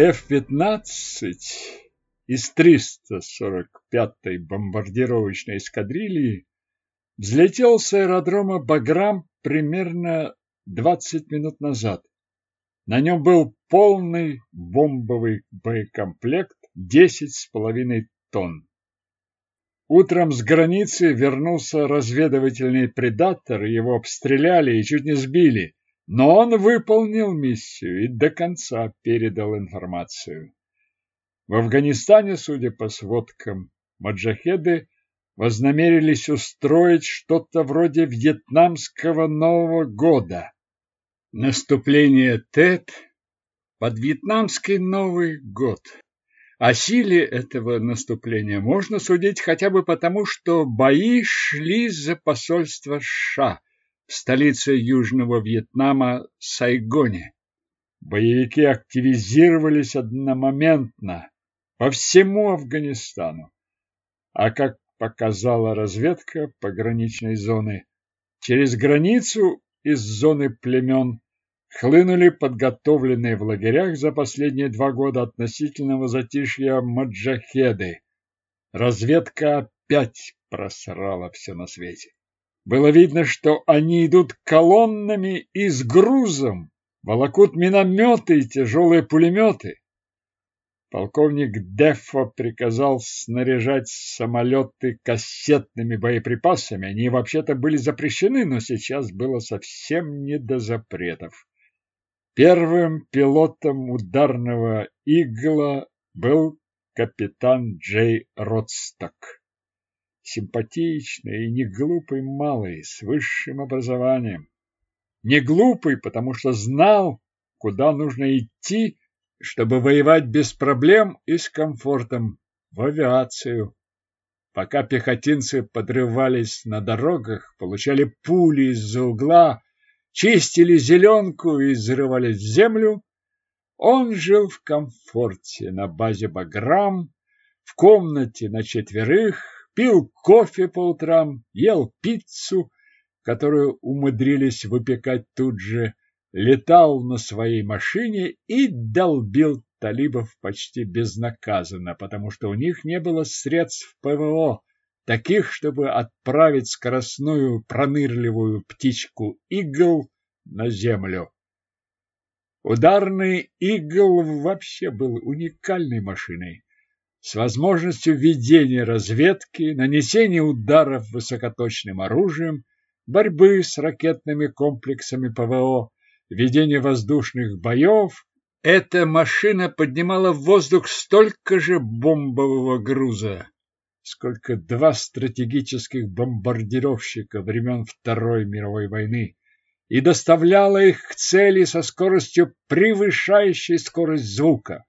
F-15 из 345-й бомбардировочной эскадрильи взлетел с аэродрома Баграм примерно 20 минут назад. На нем был полный бомбовый боекомплект 10,5 тонн. Утром с границы вернулся разведывательный предатор, его обстреляли и чуть не сбили, но он выполнил миссию и до конца передал информацию. В Афганистане, судя по сводкам, маджахеды вознамерились устроить что-то вроде вьетнамского Нового года. Наступление ТЭТ под вьетнамский Новый год. О силе этого наступления можно судить хотя бы потому, что бои шли за посольство США столице Южного Вьетнама Сайгоне. Боевики активизировались одномоментно по всему Афганистану. А как показала разведка пограничной зоны, через границу из зоны племен хлынули подготовленные в лагерях за последние два года относительного затишья маджахеды. Разведка опять просрала все на свете. Было видно, что они идут колоннами и с грузом, волокут минометы и тяжелые пулеметы. Полковник Деффо приказал снаряжать самолеты кассетными боеприпасами. Они вообще-то были запрещены, но сейчас было совсем не до запретов. Первым пилотом ударного игла был капитан Джей Ротсток. Симпатичный и неглупый малый, с высшим образованием. Не глупый, потому что знал, куда нужно идти, чтобы воевать без проблем и с комфортом в авиацию. Пока пехотинцы подрывались на дорогах, получали пули из-за угла, чистили зеленку и взрывались в землю, он жил в комфорте на базе Баграм, в комнате на четверых, пил кофе по утрам, ел пиццу, которую умудрились выпекать тут же, летал на своей машине и долбил талибов почти безнаказанно, потому что у них не было средств ПВО, таких, чтобы отправить скоростную пронырливую птичку игл на землю. Ударный игл вообще был уникальной машиной с возможностью ведения разведки, нанесения ударов высокоточным оружием, борьбы с ракетными комплексами ПВО, ведения воздушных боев. Эта машина поднимала в воздух столько же бомбового груза, сколько два стратегических бомбардировщика времен Второй мировой войны и доставляла их к цели со скоростью, превышающей скорость звука.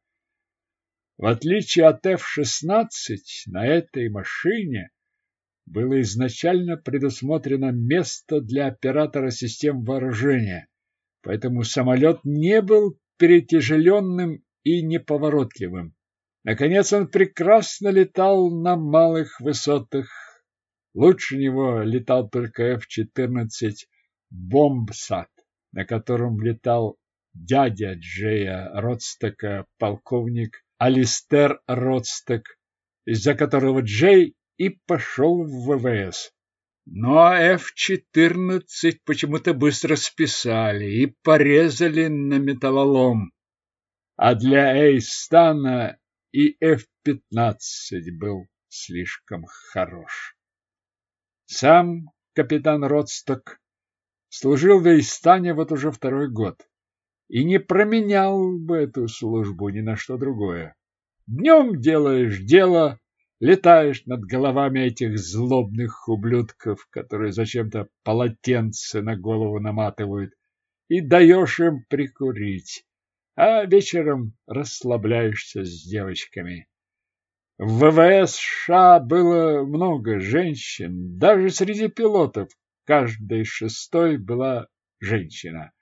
В отличие от F-16, на этой машине было изначально предусмотрено место для оператора систем вооружения, поэтому самолет не был перетяжеленным и неповоротливым. Наконец он прекрасно летал на малых высотах. Лучше него летал только F-14 Бомбсат, на котором летал дядя Джея Родстока, полковник Алистер Родсток, из-за которого Джей и пошел в ВВС. Но F-14 почему-то быстро списали и порезали на металлолом. А для Эйстана и F-15 был слишком хорош. Сам капитан Родсток служил в Эйстане вот уже второй год и не променял бы эту службу ни на что другое. Днем делаешь дело, летаешь над головами этих злобных ублюдков, которые зачем-то полотенце на голову наматывают, и даешь им прикурить, а вечером расслабляешься с девочками. В ВВС США было много женщин, даже среди пилотов каждой шестой была женщина.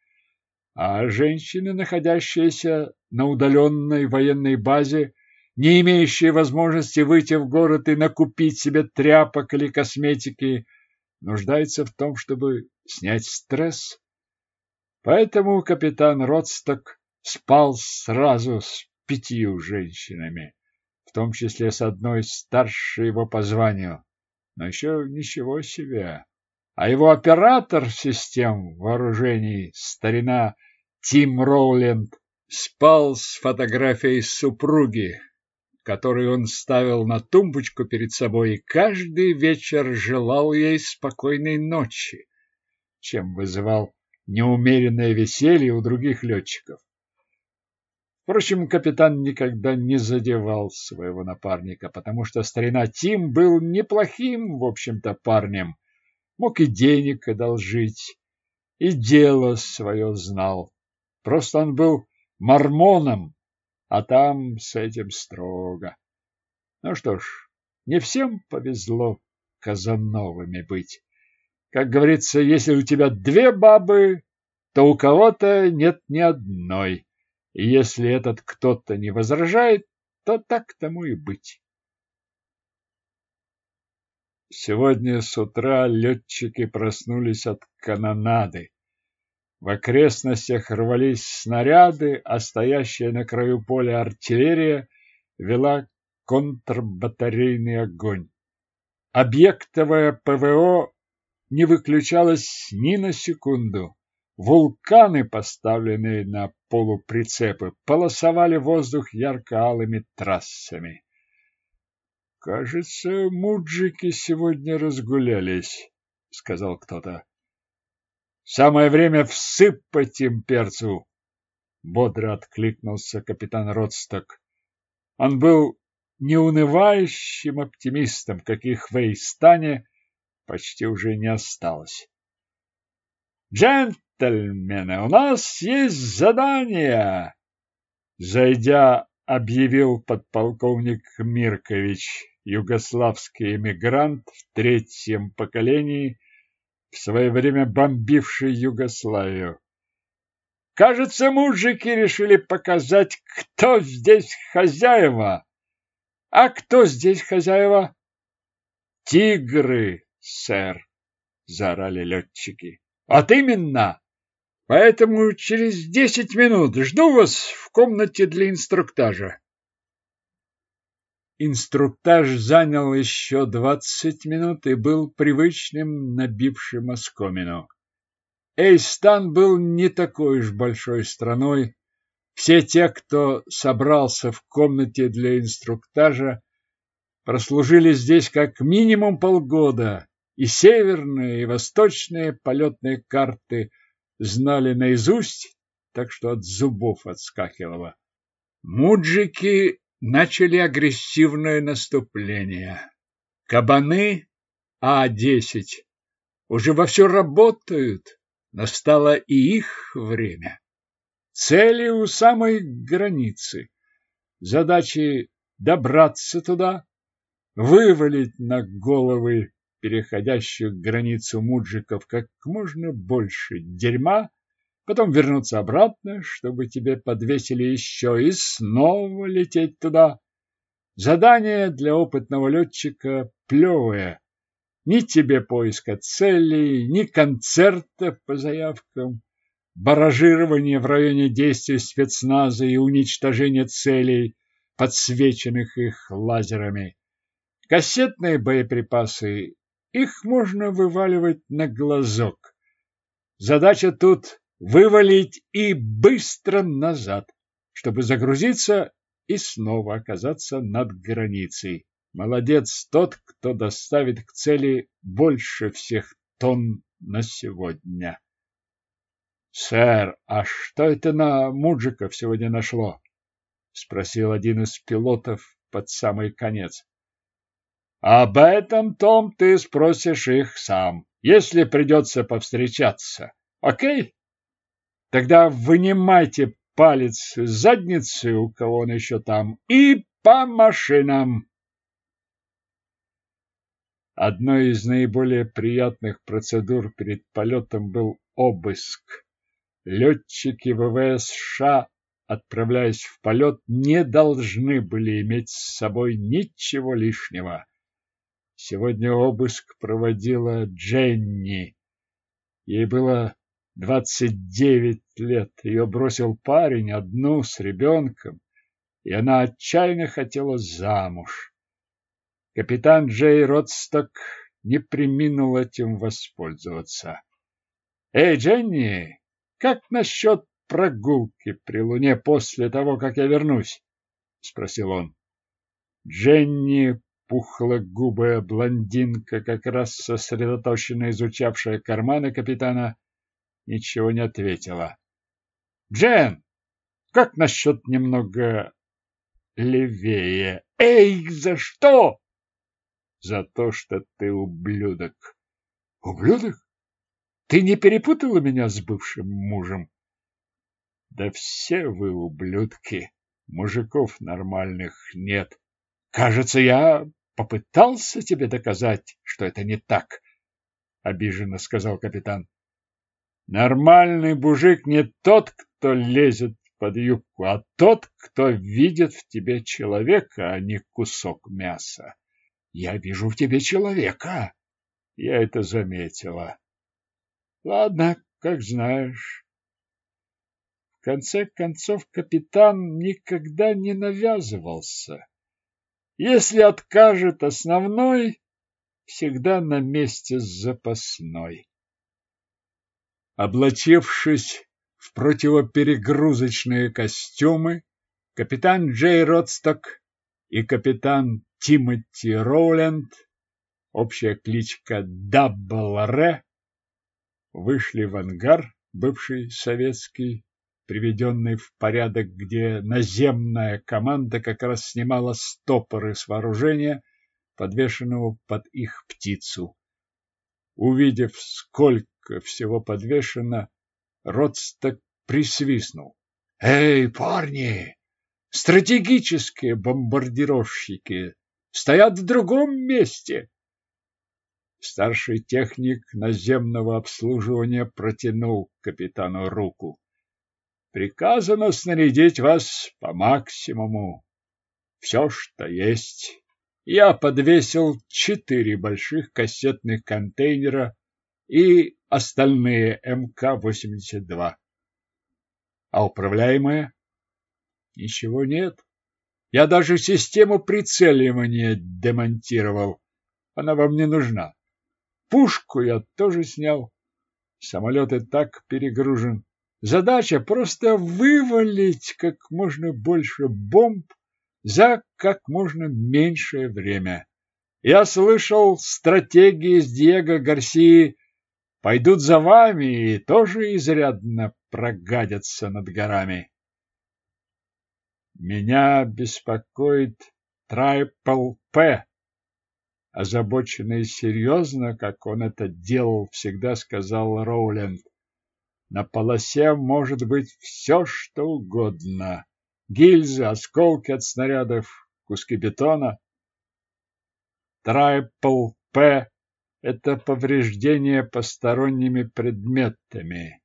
А женщины, находящиеся на удаленной военной базе, не имеющие возможности выйти в город и накупить себе тряпок или косметики, нуждаются в том, чтобы снять стресс. Поэтому капитан Родсток спал сразу с пятью женщинами, в том числе с одной старше его по званию. Но еще ничего себе. А его оператор систем вооружений, старина Тим Роуленд, спал с фотографией супруги, которую он ставил на тумбочку перед собой и каждый вечер желал ей спокойной ночи, чем вызывал неумеренное веселье у других летчиков. Впрочем, капитан никогда не задевал своего напарника, потому что старина Тим был неплохим, в общем-то, парнем, мог и денег одолжить, и дело свое знал. Просто он был мормоном, а там с этим строго. Ну что ж, не всем повезло Казановыми быть. Как говорится, если у тебя две бабы, то у кого-то нет ни одной. И если этот кто-то не возражает, то так тому и быть. Сегодня с утра летчики проснулись от канонады. В окрестностях рвались снаряды, а стоящая на краю поля артиллерия вела контрбатарейный огонь. Объектовое ПВО не выключалось ни на секунду. Вулканы, поставленные на полуприцепы, полосовали воздух ярко-алыми трассами. «Кажется, муджики сегодня разгулялись», — сказал кто-то. Самое время всыпать им перцу, бодро откликнулся капитан Родсток. Он был неунывающим оптимистом, каких в Эйстане почти уже не осталось. «Джентльмены, у нас есть задание!» Зайдя, объявил подполковник Миркович, югославский эмигрант в третьем поколении, в свое время бомбивший Югославию. Кажется, мужики решили показать, кто здесь хозяева. А кто здесь хозяева? Тигры, сэр, заорали летчики. Вот именно. Поэтому через десять минут жду вас в комнате для инструктажа. Инструктаж занял еще двадцать минут и был привычным, набившим оскомину. Эйстан был не такой уж большой страной. Все те, кто собрался в комнате для инструктажа, прослужили здесь как минимум полгода, и северные, и восточные полетные карты знали наизусть, так что от зубов отскакивало. Муджики начали агрессивное наступление. Кабаны А-10 уже вовсю работают, настало и их время. Цели у самой границы. Задачи добраться туда, вывалить на головы переходящих границу муджиков как можно больше дерьма, потом вернуться обратно, чтобы тебе подвесили еще и снова лететь туда. Задание для опытного летчика плевое. Ни тебе поиска целей, ни концертов по заявкам, баражирование в районе действий спецназа и уничтожение целей, подсвеченных их лазерами. Кассетные боеприпасы, их можно вываливать на глазок. Задача тут вывалить и быстро назад, чтобы загрузиться и снова оказаться над границей. Молодец тот, кто доставит к цели больше всех тонн на сегодня. Сэр, а что это на муджиков сегодня нашло? спросил один из пилотов под самый конец. Об этом, Том, ты спросишь их сам, если придется повстречаться. Окей? Тогда вынимайте палец из задницы, у кого он еще там, и по машинам. Одной из наиболее приятных процедур перед полетом был обыск. Летчики ВВС США, отправляясь в полет, не должны были иметь с собой ничего лишнего. Сегодня обыск проводила Дженни. Ей было Двадцать девять лет. Ее бросил парень, одну, с ребенком. и она отчаянно хотела замуж. Капитан Джей Родсток не приминул этим воспользоваться. «Эй, Дженни, как насчет прогулки при луне после того, как я вернусь?» — спросил он. Дженни, пухлогубая блондинка, как раз сосредоточенно изучавшая карманы капитана, ничего не ответила. «Джен, как насчет немного левее? Эй, за что?» «За то, что ты ублюдок». «Ублюдок? Ты не перепутала меня с бывшим мужем?» «Да все вы ублюдки. Мужиков нормальных нет». Кажется, я попытался тебе доказать, что это не так, обиженно сказал капитан. Нормальный мужик не тот, кто лезет под юбку, а тот, кто видит в тебе человека, а не кусок мяса. Я вижу в тебе человека. Я это заметила. Ладно, как знаешь. В конце концов, капитан никогда не навязывался. Если откажет основной, всегда на месте запасной. Облачившись в противоперегрузочные костюмы, капитан Джей Родсток и капитан Тимоти Роуленд, общая кличка Даббл Ре, вышли в ангар, бывший советский, приведенный в порядок, где наземная команда как раз снимала стопоры с вооружения, подвешенного под их птицу. Увидев, сколько всего подвешено, Родсток присвистнул. «Эй, парни! Стратегические бомбардировщики стоят в другом месте!» Старший техник наземного обслуживания протянул капитану руку. Приказано снарядить вас по максимуму. Все, что есть. Я подвесил четыре больших кассетных контейнера и остальные МК-82. А управляемые? Ничего нет. Я даже систему прицеливания демонтировал. Она вам не нужна. Пушку я тоже снял. Самолет и так перегружен. Задача просто вывалить как можно больше бомб за как можно меньшее время. Я слышал, стратегии с Диего Гарсии пойдут за вами и тоже изрядно прогадятся над горами. Меня беспокоит Трайпл П. Озабоченный серьезно, как он это делал, всегда сказал Роуленд. На полосе может быть все, что угодно. Гильзы, осколки от снарядов, куски бетона. Трайпл П – это повреждение посторонними предметами.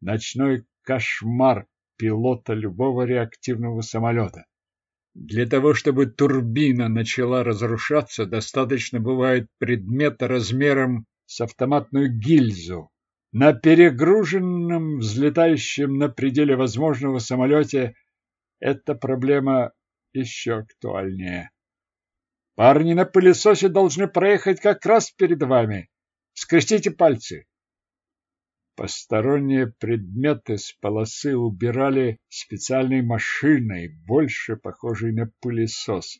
Ночной кошмар пилота любого реактивного самолета. Для того, чтобы турбина начала разрушаться, достаточно бывает предмета размером с автоматную гильзу, на перегруженном, взлетающем на пределе возможного самолете эта проблема еще актуальнее. Парни на пылесосе должны проехать как раз перед вами. Скрестите пальцы. Посторонние предметы с полосы убирали специальной машиной, больше похожей на пылесос.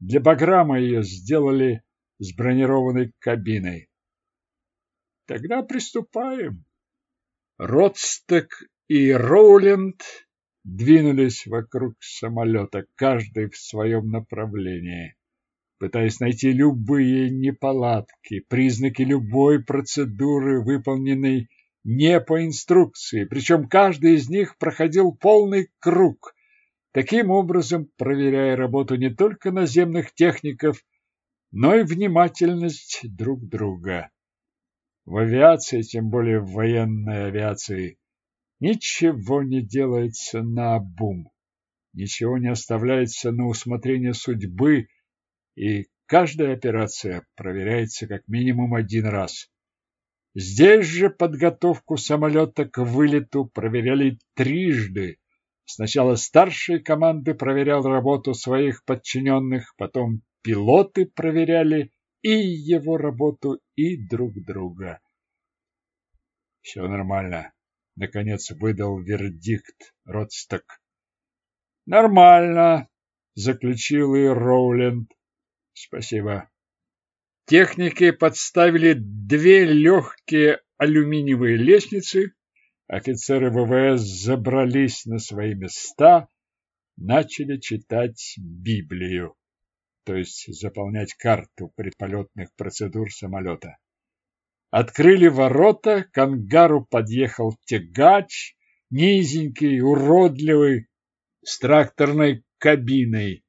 Для Баграма ее сделали с бронированной кабиной. Тогда приступаем. Родстек и Роуленд двинулись вокруг самолета, каждый в своем направлении, пытаясь найти любые неполадки, признаки любой процедуры, выполненной не по инструкции, причем каждый из них проходил полный круг, таким образом проверяя работу не только наземных техников, но и внимательность друг друга. В авиации, тем более в военной авиации, ничего не делается на бум, ничего не оставляется на усмотрение судьбы, и каждая операция проверяется как минимум один раз. Здесь же подготовку самолета к вылету проверяли трижды Сначала старший команды проверял работу своих подчиненных, потом пилоты проверяли и его работу, и друг друга. Все нормально. Наконец выдал вердикт Родсток. Нормально, заключил и Роуленд. Спасибо. Техники подставили две легкие алюминиевые лестницы, Офицеры ВВС забрались на свои места, начали читать Библию, то есть заполнять карту предполетных процедур самолета. Открыли ворота, к ангару подъехал тягач, низенький, уродливый, с тракторной кабиной.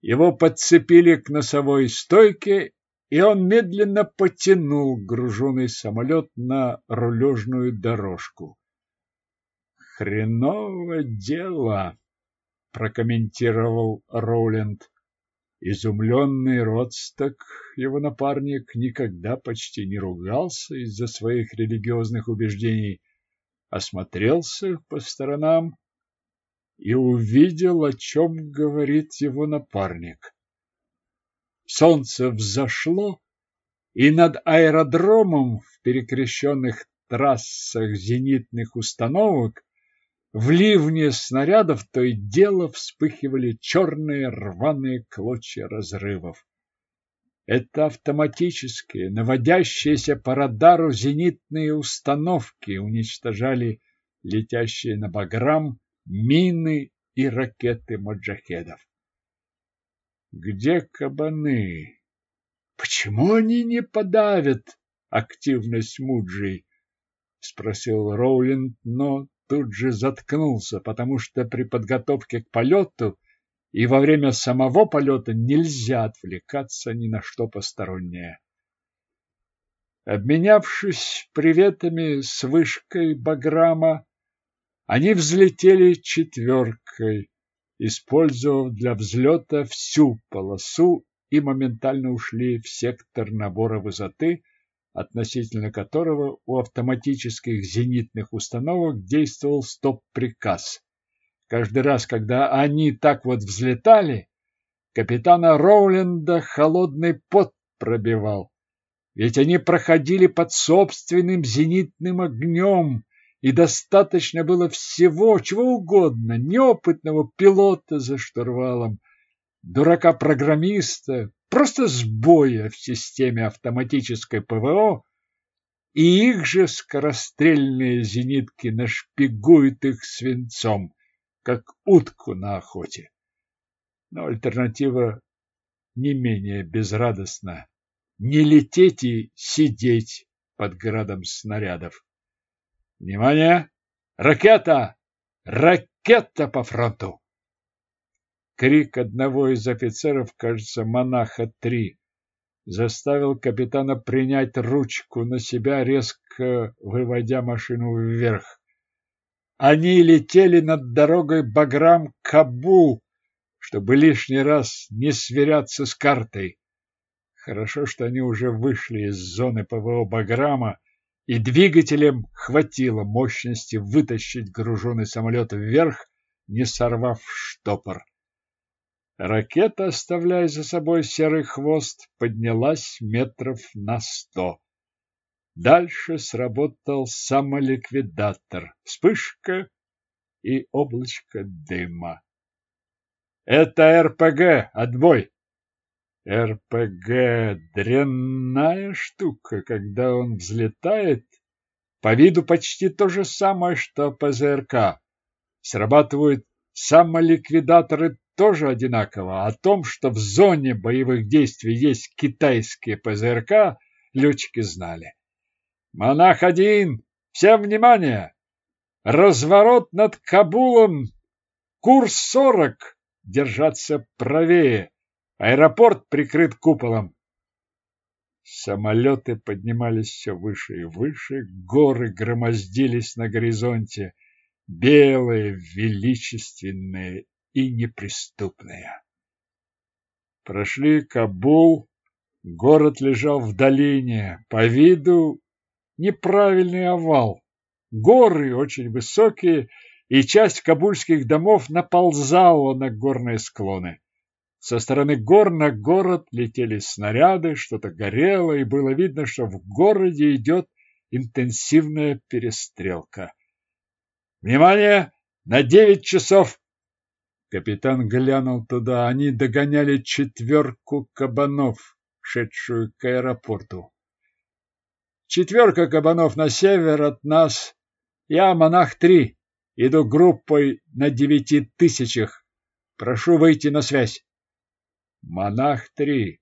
Его подцепили к носовой стойке, и он медленно потянул груженный самолет на рулежную дорожку. Хреново дело, прокомментировал Роуленд. Изумленный Родсток, его напарник, никогда почти не ругался из-за своих религиозных убеждений, осмотрелся по сторонам и увидел, о чем говорит его напарник. Солнце взошло, и над аэродромом в перекрещенных трассах зенитных установок в ливне снарядов то и дело вспыхивали черные рваные клочья разрывов. Это автоматические, наводящиеся по радару зенитные установки уничтожали летящие на Баграм мины и ракеты маджахедов. Где кабаны? Почему они не подавят активность Муджи? Спросил Роулин, но тут же заткнулся, потому что при подготовке к полету и во время самого полета нельзя отвлекаться ни на что постороннее. Обменявшись приветами с вышкой Баграма, они взлетели четверкой, использовав для взлета всю полосу и моментально ушли в сектор набора высоты, относительно которого у автоматических зенитных установок действовал стоп-приказ. Каждый раз, когда они так вот взлетали, капитана Роуленда холодный пот пробивал. Ведь они проходили под собственным зенитным огнем, и достаточно было всего, чего угодно, неопытного пилота за штурвалом, дурака-программиста, просто сбоя в системе автоматической ПВО, и их же скорострельные зенитки нашпигуют их свинцом, как утку на охоте. Но альтернатива не менее безрадостна. Не лететь и сидеть под градом снарядов. Внимание! Ракета! Ракета по фронту! Крик одного из офицеров, кажется, монаха-3, заставил капитана принять ручку на себя, резко выводя машину вверх. Они летели над дорогой Баграм-Кабул, чтобы лишний раз не сверяться с картой. Хорошо, что они уже вышли из зоны ПВО Баграма, и двигателям хватило мощности вытащить груженный самолет вверх, не сорвав штопор. Ракета, оставляя за собой серый хвост, поднялась метров на сто. Дальше сработал самоликвидатор. Вспышка и облачко дыма. Это РПГ, отбой. РПГ – дрянная штука, когда он взлетает. По виду почти то же самое, что ПЗРК. Срабатывают самоликвидаторы тоже одинаково. О том, что в зоне боевых действий есть китайские ПЗРК, летчики знали. «Монах-1! Всем внимание! Разворот над Кабулом! Курс 40! Держаться правее! Аэропорт прикрыт куполом!» Самолеты поднимались все выше и выше, горы громоздились на горизонте, белые, величественные и неприступная. Прошли Кабул, город лежал в долине, по виду неправильный овал. Горы очень высокие, и часть кабульских домов наползала на горные склоны. Со стороны гор на город летели снаряды, что-то горело, и было видно, что в городе идет интенсивная перестрелка. «Внимание! На девять часов!» Капитан глянул туда. Они догоняли четверку кабанов, шедшую к аэропорту. «Четверка кабанов на север от нас. Я монах-3. Иду группой на девяти тысячах. Прошу выйти на связь». «Монах-3.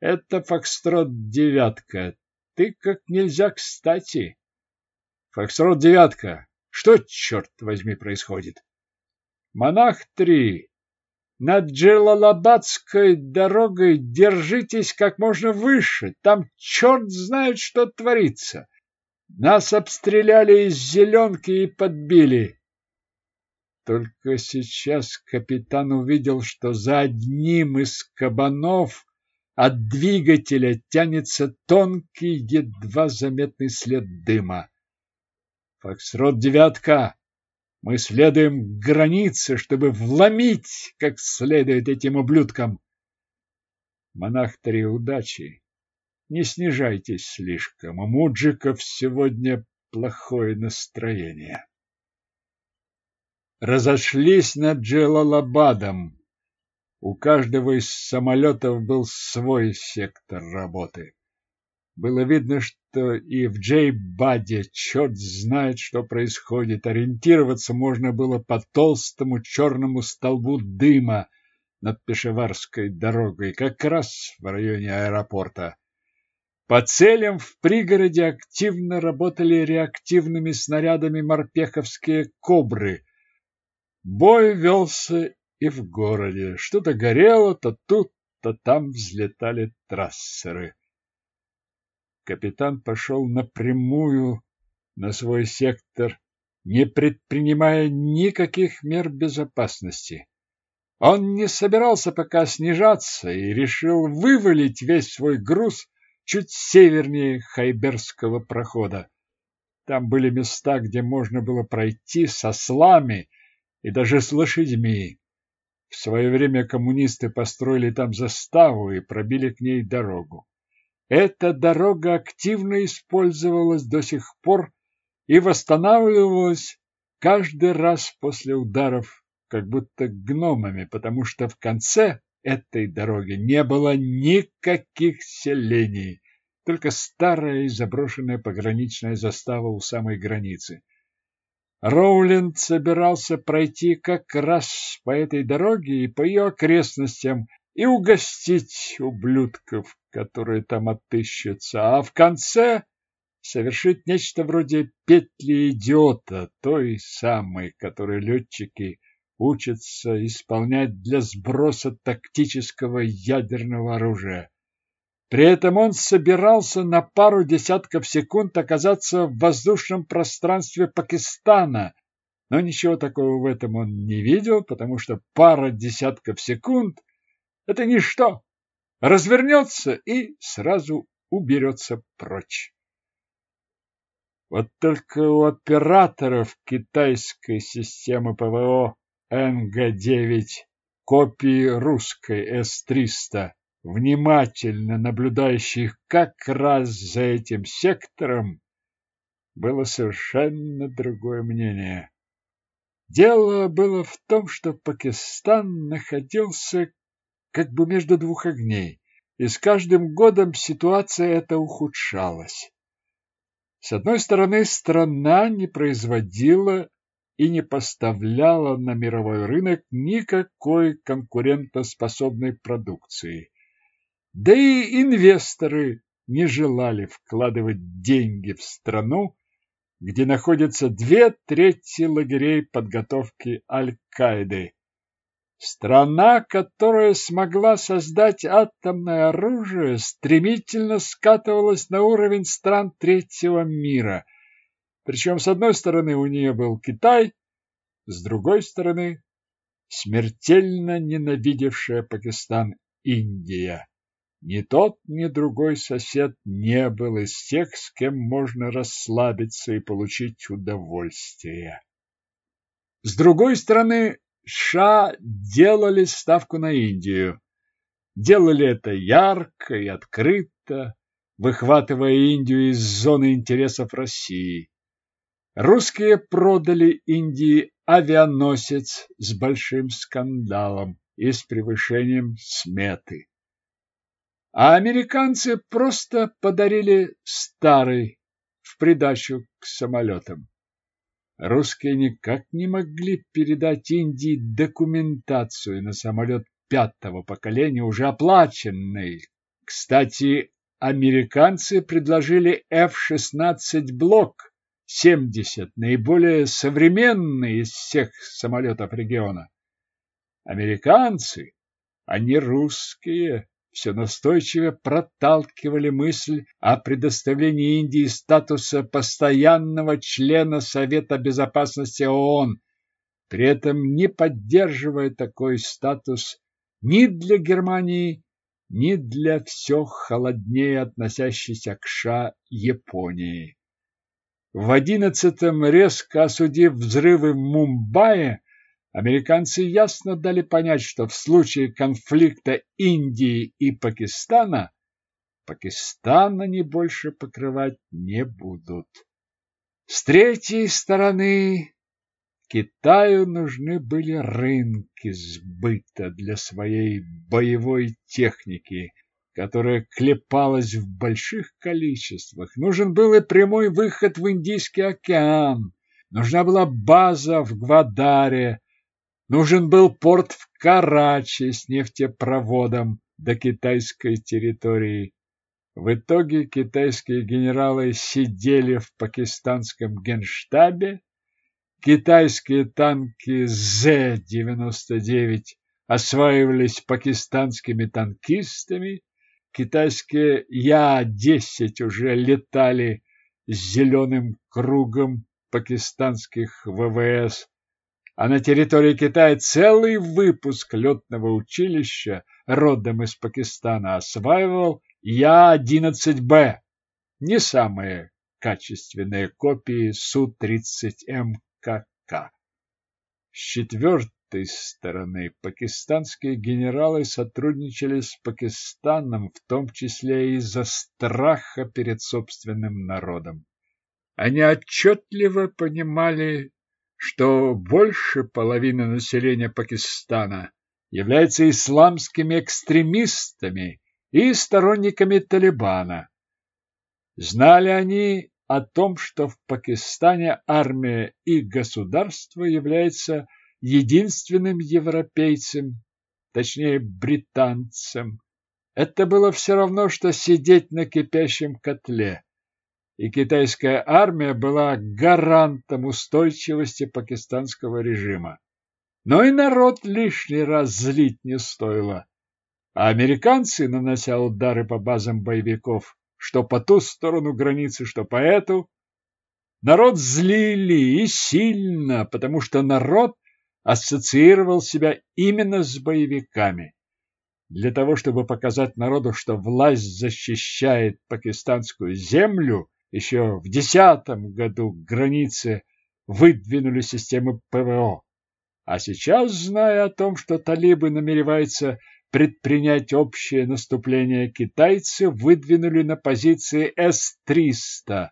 Это Фокстрот-девятка. Ты как нельзя кстати. Фокстрот-девятка. Что, черт возьми, происходит?» Монах-3. Над Джелалабадской дорогой держитесь как можно выше. Там черт знает, что творится. Нас обстреляли из зеленки и подбили. Только сейчас капитан увидел, что за одним из кабанов от двигателя тянется тонкий, едва заметный след дыма. Фоксрот девятка мы следуем к границе, чтобы вломить как следует этим ублюдкам. Монах три удачи. Не снижайтесь слишком. У муджиков сегодня плохое настроение. Разошлись над Джелалабадом. У каждого из самолетов был свой сектор работы. Было видно, что и в Джей-Баде черт знает, что происходит. Ориентироваться можно было по толстому черному столбу дыма над Пешеварской дорогой, как раз в районе аэропорта. По целям в пригороде активно работали реактивными снарядами морпеховские «Кобры». Бой велся и в городе. Что-то горело, то тут, то там взлетали трассеры. Капитан пошел напрямую на свой сектор, не предпринимая никаких мер безопасности. Он не собирался пока снижаться и решил вывалить весь свой груз чуть севернее Хайберского прохода. Там были места, где можно было пройти со слами и даже с лошадьми. В свое время коммунисты построили там заставу и пробили к ней дорогу. Эта дорога активно использовалась до сих пор и восстанавливалась каждый раз после ударов, как будто гномами, потому что в конце этой дороги не было никаких селений, только старая и заброшенная пограничная застава у самой границы. Роуленд собирался пройти как раз по этой дороге и по ее окрестностям и угостить ублюдков, которые там отыщутся, а в конце совершить нечто вроде петли идиота, той самой, которой летчики учатся исполнять для сброса тактического ядерного оружия. При этом он собирался на пару десятков секунд оказаться в воздушном пространстве Пакистана, но ничего такого в этом он не видел, потому что пара десятков секунд – это ничто. Развернется и сразу уберется прочь. Вот только у операторов китайской системы ПВО НГ-9 копии русской С-300, внимательно наблюдающих как раз за этим сектором, было совершенно другое мнение. Дело было в том, что Пакистан находился как бы между двух огней, и с каждым годом ситуация эта ухудшалась. С одной стороны, страна не производила и не поставляла на мировой рынок никакой конкурентоспособной продукции. Да и инвесторы не желали вкладывать деньги в страну, где находятся две трети лагерей подготовки Аль-Каиды, Страна, которая смогла создать атомное оружие, стремительно скатывалась на уровень стран третьего мира. Причем, с одной стороны, у нее был Китай, с другой стороны, смертельно ненавидевшая Пакистан Индия. Ни тот, ни другой сосед не был из тех, с кем можно расслабиться и получить удовольствие. С другой стороны, США делали ставку на Индию. Делали это ярко и открыто, выхватывая Индию из зоны интересов России. Русские продали Индии авианосец с большим скандалом и с превышением сметы. А американцы просто подарили старый в придачу к самолетам. Русские никак не могли передать Индии документацию на самолет пятого поколения, уже оплаченный. Кстати, американцы предложили F-16 блок 70, наиболее современный из всех самолетов региона. Американцы, а не русские, все настойчиво проталкивали мысль о предоставлении Индии статуса постоянного члена Совета Безопасности ООН, при этом не поддерживая такой статус ни для Германии, ни для все холоднее относящейся к США Японии. В одиннадцатом, резко осудив взрывы в Мумбаи, американцы ясно дали понять, что в случае конфликта Индии и Пакистана Пакистан они больше покрывать не будут. С третьей стороны Китаю нужны были рынки сбыта для своей боевой техники, которая клепалась в больших количествах. Нужен был и прямой выход в Индийский океан. Нужна была база в Гвадаре. Нужен был порт в Карачи с нефтепроводом до китайской территории. В итоге китайские генералы сидели в пакистанском генштабе. Китайские танки З-99 осваивались пакистанскими танкистами, китайские Я-10 уже летали с зеленым кругом пакистанских ВВС, а на территории Китая целый выпуск летного училища родом из Пакистана осваивал Я-11Б, не самые качественные копии Су-30М КК. С четвертой стороны пакистанские генералы сотрудничали с Пакистаном, в том числе из-за страха перед собственным народом. Они отчетливо понимали, что больше половины населения Пакистана является исламскими экстремистами и сторонниками Талибана. Знали они о том, что в Пакистане армия и государство является единственным европейцем, точнее британцем. Это было все равно, что сидеть на кипящем котле. И китайская армия была гарантом устойчивости пакистанского режима. Но и народ лишний раз злить не стоило. А американцы, нанося удары по базам боевиков, что по ту сторону границы, что по эту. Народ злили и сильно, потому что народ ассоциировал себя именно с боевиками. Для того, чтобы показать народу, что власть защищает пакистанскую землю, еще в десятом году границы выдвинули системы ПВО. А сейчас, зная о том, что талибы намереваются предпринять общее наступление, китайцы выдвинули на позиции С-300,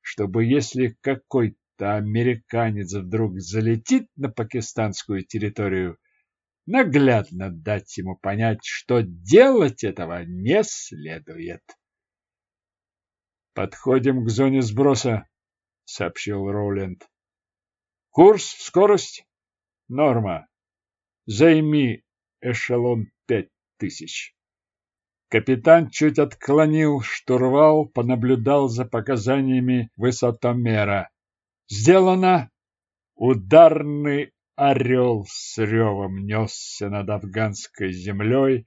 чтобы если какой-то американец вдруг залетит на пакистанскую территорию, наглядно дать ему понять, что делать этого не следует. «Подходим к зоне сброса», — сообщил Роуленд. «Курс, скорость, норма. Займи эшелон пять тысяч. Капитан чуть отклонил штурвал, понаблюдал за показаниями высотомера. Сделано! Ударный орел с ревом несся над афганской землей,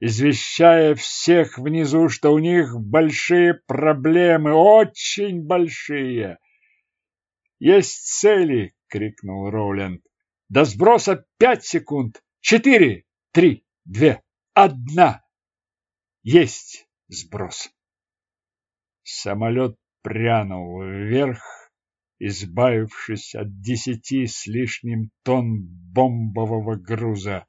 извещая всех внизу, что у них большие проблемы, очень большие. «Есть цели!» — крикнул Роуленд. «До сброса пять секунд! Четыре, три, две, одна. Есть сброс. Самолет прянул вверх избавившись от десяти с лишним тонн бомбового груза.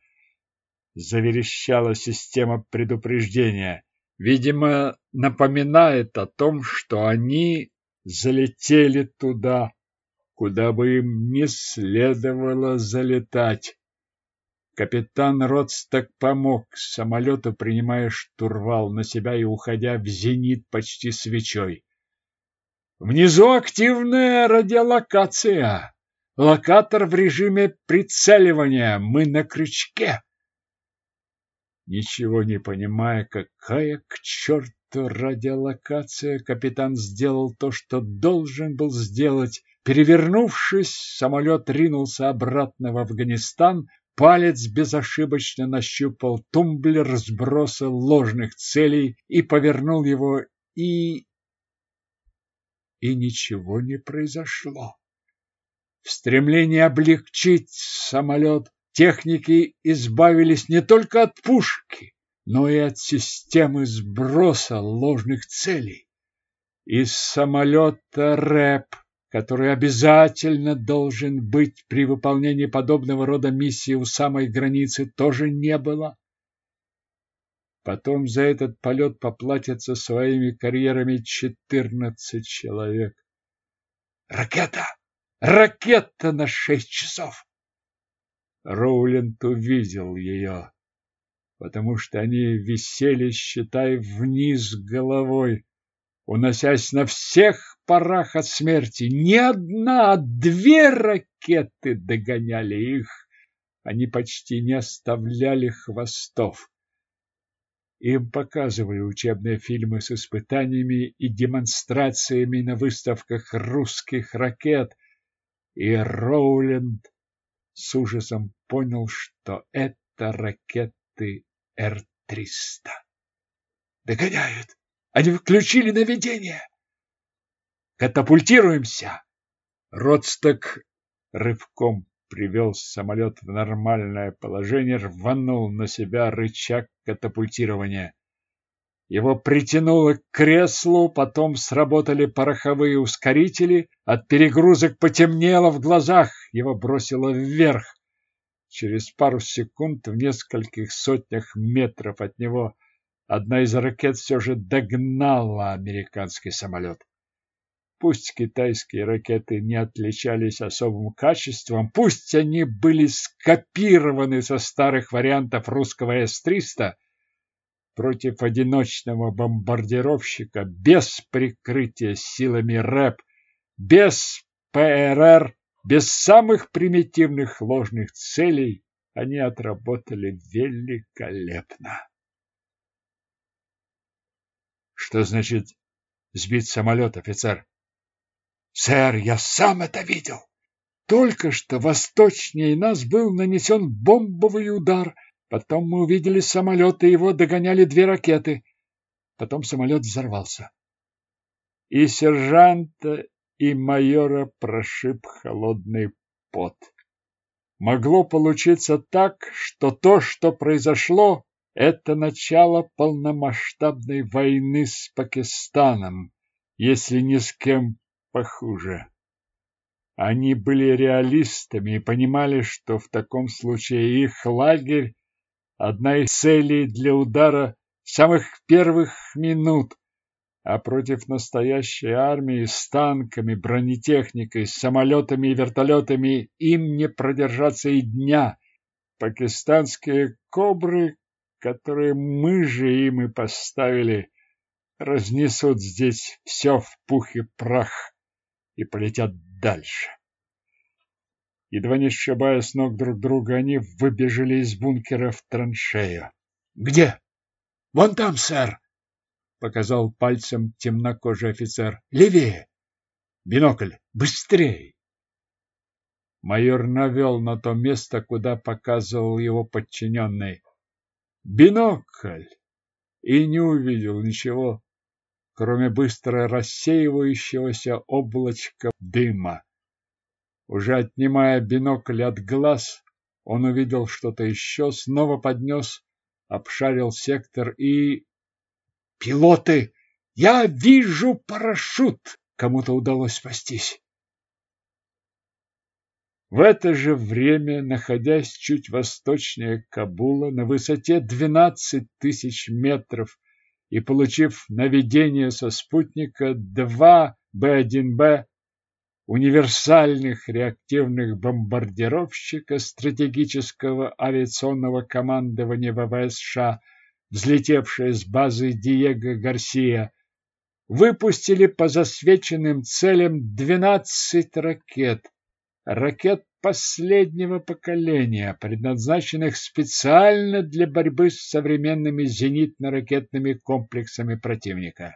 Заверещала система предупреждения. Видимо, напоминает о том, что они залетели туда, куда бы им не следовало залетать. Капитан Ротсток помог самолету, принимая штурвал на себя и уходя в зенит почти свечой. Внизу активная радиолокация. Локатор в режиме прицеливания. Мы на крючке. Ничего не понимая, какая к черту радиолокация, капитан сделал то, что должен был сделать. Перевернувшись, самолет ринулся обратно в Афганистан, Палец безошибочно нащупал тумблер сброса ложных целей и повернул его, и и ничего не произошло. В стремлении облегчить самолет техники избавились не только от пушки, но и от системы сброса ложных целей. Из самолета РЭП, который обязательно должен быть при выполнении подобного рода миссии у самой границы, тоже не было. Потом за этот полет поплатятся своими карьерами четырнадцать человек. Ракета! Ракета на шесть часов! Роуленд увидел ее, потому что они висели, считай, вниз головой, уносясь на всех парах от смерти. Не одна, а две ракеты догоняли их. Они почти не оставляли хвостов. Им показывали учебные фильмы с испытаниями и демонстрациями на выставках русских ракет, и Роуленд с ужасом понял, что это ракеты Р-300. Догоняют! Они включили наведение! Катапультируемся! Родсток рывком привел самолет в нормальное положение, рванул на себя рычаг катапультирования. Его притянуло к креслу, потом сработали пороховые ускорители, от перегрузок потемнело в глазах, его бросило вверх. Через пару секунд в нескольких сотнях метров от него одна из ракет все же догнала американский самолет. Пусть китайские ракеты не отличались особым качеством, пусть они были скопированы со старых вариантов русского С-300, против одиночного бомбардировщика без прикрытия силами РЭП, без ПРР, без самых примитивных ложных целей, они отработали великолепно. Что значит сбить самолет, офицер? Сэр, я сам это видел. Только что восточнее нас был нанесен бомбовый удар. Потом мы увидели самолет, и его догоняли две ракеты. Потом самолет взорвался. И сержанта, и майора прошиб холодный пот. Могло получиться так, что то, что произошло, это начало полномасштабной войны с Пакистаном, если ни с кем похуже. Они были реалистами и понимали, что в таком случае их лагерь – одна из целей для удара самых первых минут, а против настоящей армии с танками, бронетехникой, самолетами и вертолетами им не продержаться и дня. Пакистанские кобры, которые мы же им и поставили, разнесут здесь все в пух и прах и полетят дальше. Едва не сшибая с ног друг друга, они выбежали из бункера в траншею. — Где? — Вон там, сэр! — показал пальцем темнокожий офицер. — Левее! Бинокль! Быстрей! Майор навел на то место, куда показывал его подчиненный. Бинокль! И не увидел ничего кроме быстро рассеивающегося облачка дыма. Уже отнимая бинокль от глаз, он увидел что-то еще, снова поднес, обшарил сектор и... Пилоты! Я вижу парашют! Кому-то удалось спастись. В это же время, находясь чуть восточнее Кабула, на высоте 12 тысяч метров и получив наведение со спутника 2 Б-1Б универсальных реактивных бомбардировщика стратегического авиационного командования ВВС США, взлетевшие с базы Диего Гарсия, выпустили по засвеченным целям 12 ракет, ракет последнего поколения, предназначенных специально для борьбы с современными зенитно-ракетными комплексами противника.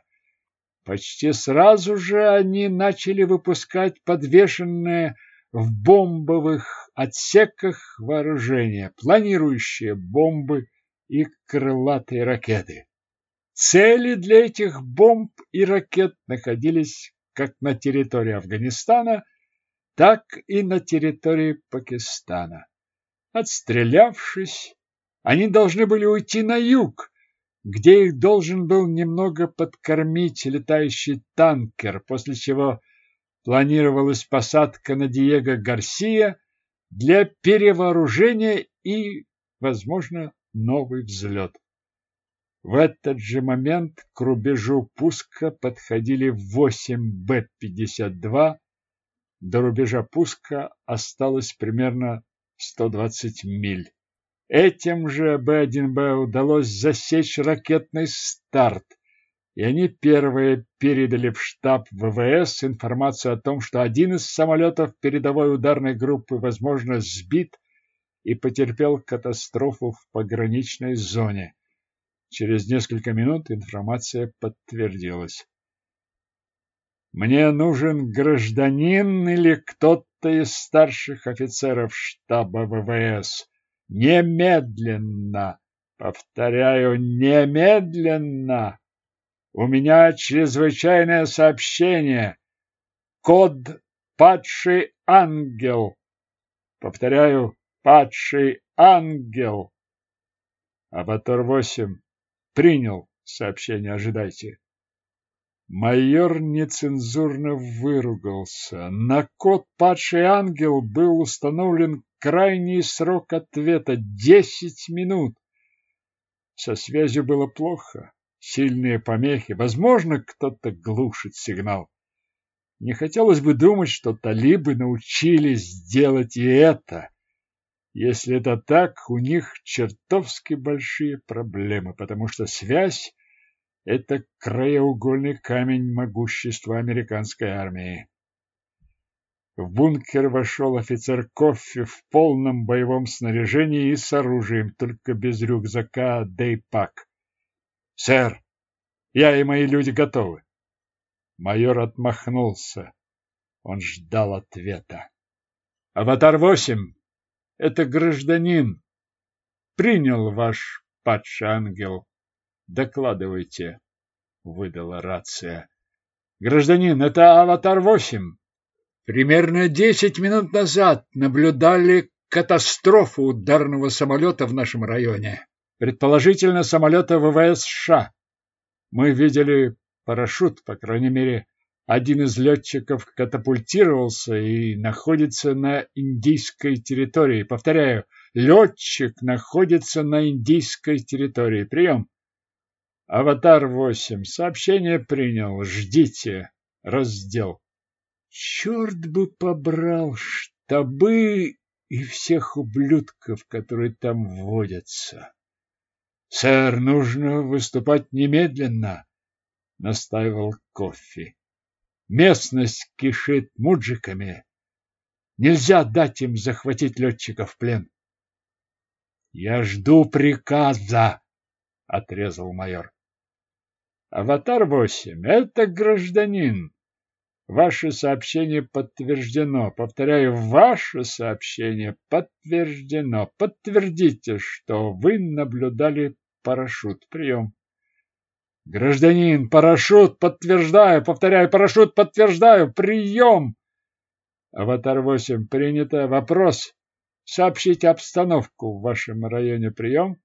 Почти сразу же они начали выпускать подвешенные в бомбовых отсеках вооружения, планирующие бомбы и крылатые ракеты. Цели для этих бомб и ракет находились как на территории Афганистана, так и на территории Пакистана. Отстрелявшись, они должны были уйти на юг, где их должен был немного подкормить летающий танкер, после чего планировалась посадка на Диего Гарсия для перевооружения и, возможно, новый взлет. В этот же момент к рубежу пуска подходили 8 Б-52 до рубежа пуска осталось примерно 120 миль. Этим же Б-1Б удалось засечь ракетный старт, и они первые передали в штаб ВВС информацию о том, что один из самолетов передовой ударной группы, возможно, сбит и потерпел катастрофу в пограничной зоне. Через несколько минут информация подтвердилась. Мне нужен гражданин или кто-то из старших офицеров штаба ВВС. Немедленно! Повторяю, немедленно! У меня чрезвычайное сообщение. Код «Падший ангел». Повторяю, «Падший ангел». Аватар-8 принял сообщение, ожидайте. Майор нецензурно выругался. На код «Падший ангел» был установлен крайний срок ответа — десять минут. Со связью было плохо, сильные помехи. Возможно, кто-то глушит сигнал. Не хотелось бы думать, что талибы научились делать и это. Если это так, у них чертовски большие проблемы, потому что связь это краеугольный камень могущества американской армии. В бункер вошел офицер Кофе в полном боевом снаряжении и с оружием, только без рюкзака Дейпак. «Сэр, я и мои люди готовы». Майор отмахнулся. Он ждал ответа. «Аватар-8, это гражданин. Принял ваш падший Докладывайте, выдала рация. Гражданин, это Аватар-8. Примерно десять минут назад наблюдали катастрофу ударного самолета в нашем районе. Предположительно, самолета ВВС США. Мы видели парашют, по крайней мере, один из летчиков катапультировался и находится на индийской территории. Повторяю, летчик находится на индийской территории. Прием. Аватар-8. Сообщение принял. Ждите. Раздел. Черт бы побрал штабы и всех ублюдков, которые там водятся. Сэр, нужно выступать немедленно, настаивал Кофи. Местность кишит муджиками. Нельзя дать им захватить летчика в плен. Я жду приказа, отрезал майор. Аватар-8 — это гражданин. Ваше сообщение подтверждено. Повторяю, ваше сообщение подтверждено. Подтвердите, что вы наблюдали парашют. Прием. Гражданин, парашют, подтверждаю. Повторяю, парашют, подтверждаю. Прием. Аватар-8, принято. Вопрос. Сообщите обстановку в вашем районе. Прием.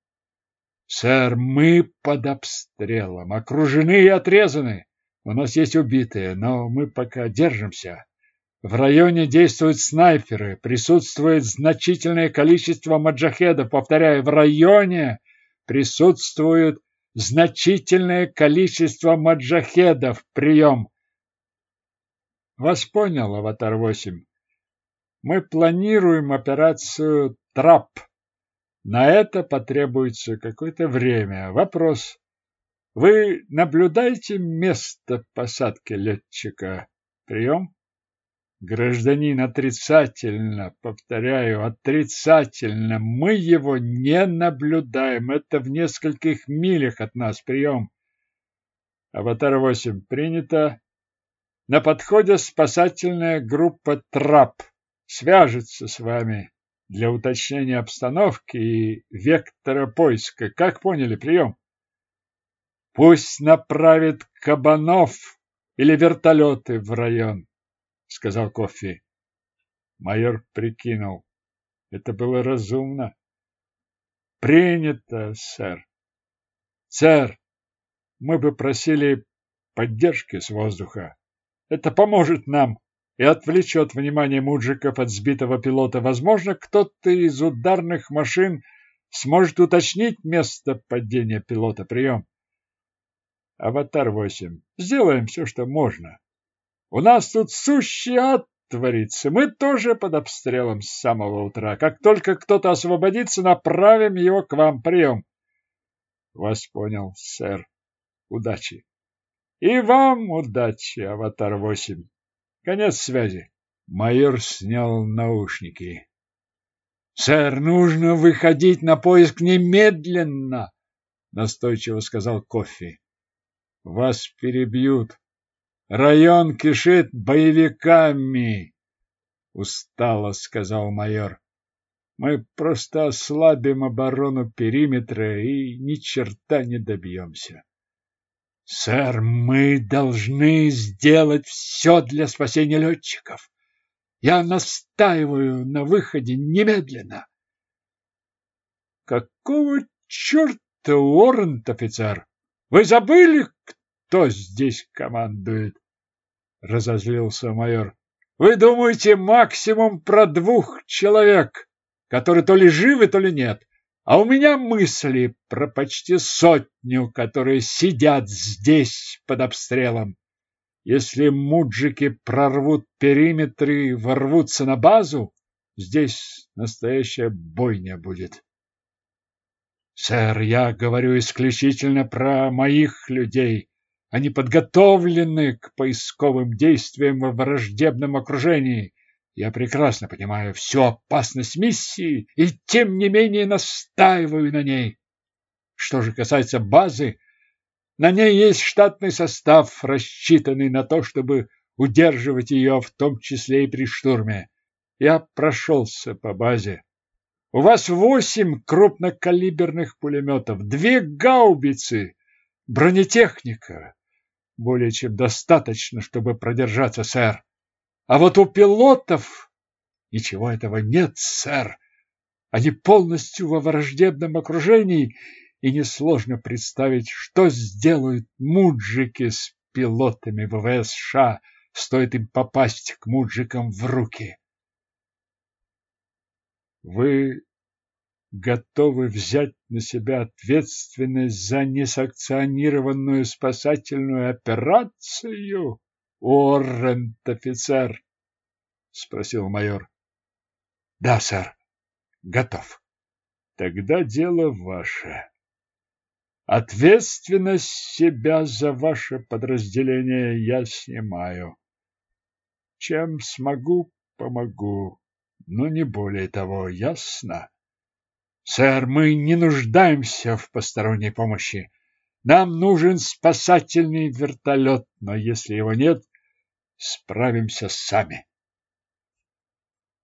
Сэр, мы под обстрелом, окружены и отрезаны. У нас есть убитые, но мы пока держимся. В районе действуют снайперы, присутствует значительное количество маджахедов. Повторяю, в районе присутствует значительное количество маджахедов. Прием. Вас понял, Аватар-8. Мы планируем операцию «Трап». На это потребуется какое-то время. Вопрос. Вы наблюдаете место посадки летчика? Прием? Гражданин, отрицательно, повторяю, отрицательно. Мы его не наблюдаем. Это в нескольких милях от нас. Прием. Аватар 8 принято. На подходе спасательная группа ТРАП свяжется с вами для уточнения обстановки и вектора поиска. Как поняли, прием? Пусть направит кабанов или вертолеты в район, сказал Кофи. Майор прикинул. Это было разумно. Принято, сэр. Сэр, мы бы просили поддержки с воздуха. Это поможет нам и отвлечет внимание муджиков от сбитого пилота. Возможно, кто-то из ударных машин сможет уточнить место падения пилота. Прием. Аватар-8. Сделаем все, что можно. У нас тут сущий ад творится. Мы тоже под обстрелом с самого утра. Как только кто-то освободится, направим его к вам. Прием. Вас понял, сэр. Удачи. И вам удачи, Аватар-8. Конец связи. Майор снял наушники. «Сэр, нужно выходить на поиск немедленно!» Настойчиво сказал Кофи. «Вас перебьют. Район кишит боевиками!» Устало сказал майор. «Мы просто ослабим оборону периметра и ни черта не добьемся». Сэр, мы должны сделать все для спасения летчиков. Я настаиваю на выходе немедленно. Какого черта, Уоррент, офицер? Вы забыли, кто здесь командует? Разозлился майор. Вы думаете максимум про двух человек, которые то ли живы, то ли нет. А у меня мысли про почти сотню, которые сидят здесь под обстрелом. Если муджики прорвут периметры и ворвутся на базу, здесь настоящая бойня будет. Сэр, я говорю исключительно про моих людей. Они подготовлены к поисковым действиям во враждебном окружении. Я прекрасно понимаю всю опасность миссии и тем не менее настаиваю на ней. Что же касается базы, на ней есть штатный состав, рассчитанный на то, чтобы удерживать ее, в том числе и при штурме. Я прошелся по базе. У вас восемь крупнокалиберных пулеметов, две гаубицы, бронетехника. Более чем достаточно, чтобы продержаться, сэр. А вот у пилотов ничего этого нет, сэр. Они полностью во враждебном окружении, и несложно представить, что сделают муджики с пилотами ВВС США, стоит им попасть к муджикам в руки. Вы готовы взять на себя ответственность за несанкционированную спасательную операцию? Уоррент, офицер? — спросил майор. — Да, сэр. Готов. Тогда дело ваше. Ответственность себя за ваше подразделение я снимаю. Чем смогу, помогу, но не более того, ясно? Сэр, мы не нуждаемся в посторонней помощи. Нам нужен спасательный вертолет, но если его нет, справимся сами.